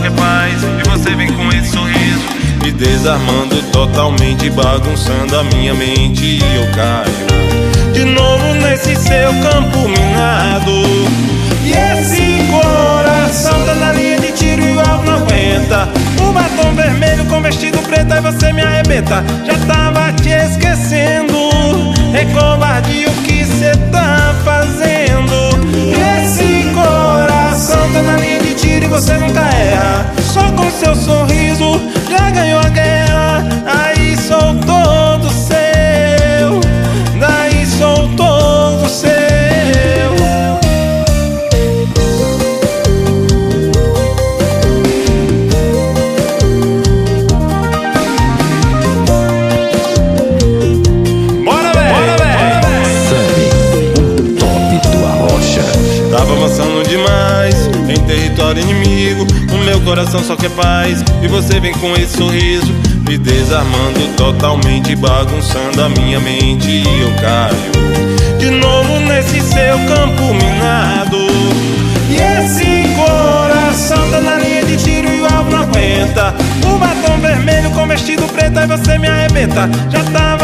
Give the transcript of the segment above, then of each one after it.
quer paz. E você vem com esse sorriso. Me desarmando totalmente Bagunçando a minha mente. E eu caio De novo nesse seu campo minado. E esse coração tá na linha de tiro E o alvo não aguenta. O batom vermelho com vestido preto Aí você me arrebenta. Já tava te esquecendo. É covardia o que demais em território inimigo. O meu coração só quer paz. E você vem com esse sorriso, me desarmando totalmente, bagunçando a minha mente. E eu caio de novo nesse seu campo minado. E esse coração tá na linha de tiro e o alvo não aguenta. O batom vermelho com vestido preto, aí você me arrebenta. Já tava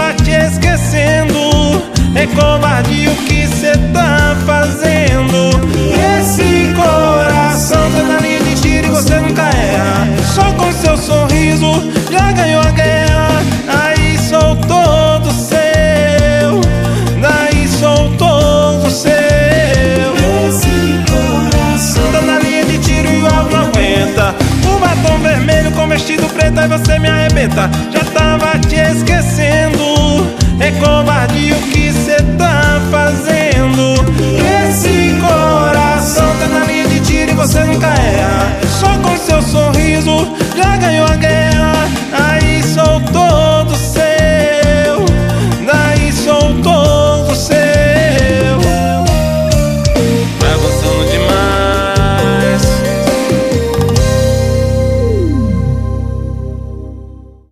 vermelho com vestido preto, aí você me arrebenta. Já tava te esquecendo.